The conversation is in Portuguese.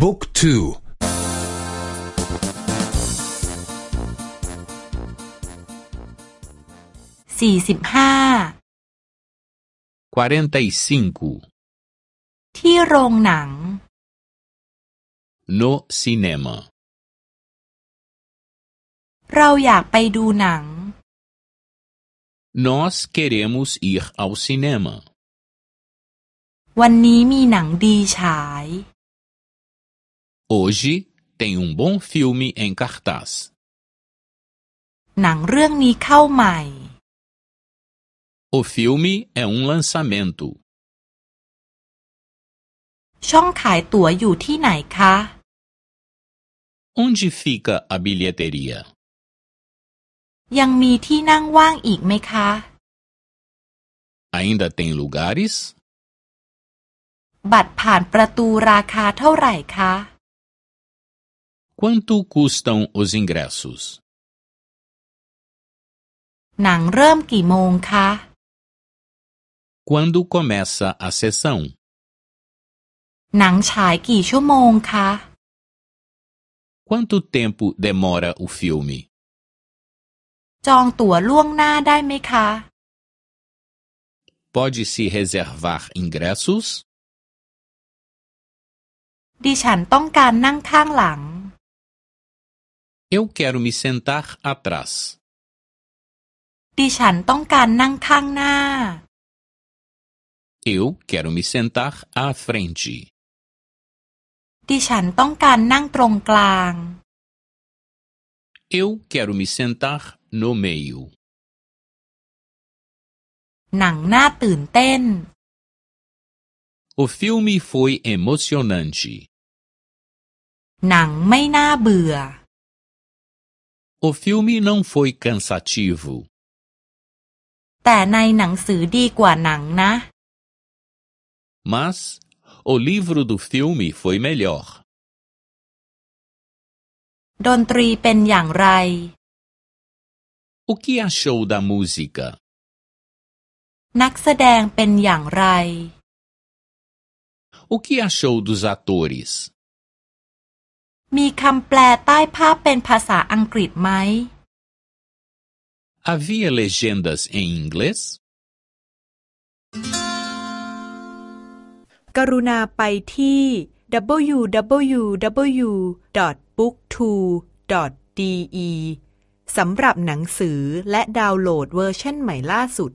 บุ๊กทูสี่สิบห้าที่โรงหนัง no cinema เราอยากไปดูหนัง Nós queremos ir ao cinema วันนี้มีหนังดีฉาย Hoje tem um bom filme em cartaz หนังเรื่องนี้เข้าใหม่ O filme é um lançamento ช่องขายตั๋วอยู่ที่ไหนคะ Onde fica a bilheteria ยังมีที่นั่งว่างอีกไหมคะ Ainda tem lugares บัตรผ่านประตูราคาเท่าไหร่คะ Quanto custam os ingressos หนังเริ่มกี่โมงคะ Quando começa a sessão หนังฉายกี่ชั่วโมงคะ Quanto tempo demora o filme จองตั๋วล่วงหน้าได้ไหมคะ Pode-se reservar ingressos ดิฉันต้องการนั่งข้างหลัง Eu quero me sentar atrás ดิฉันต้องการนั่งข้างหน้า Eu quero me sentar à frente ดิฉันต้องการนั่งตรงกลาง Eu quero me sentar no meio หนังน่าตื่นเต้น O filme foi emocionante หนังไม่น่าเบื่อ O filme não foi cansativo แต่ในหนังสือดีกว่าหนังนะ Mas o livro do filme foi melhor ดนตรีเป็นอย่างไร O que achou da música นักแสดงเป็นอย่างไร O que achou dos atores มีคำแปลใต้ภาพเป็นภาษาอังกฤษไหม Havia legendas em inglês กรุณาไปที่ www.booktwo.de สำหรับหนังสือและดาวน์โหลดเวอร์ชันใหม่ล่าสุด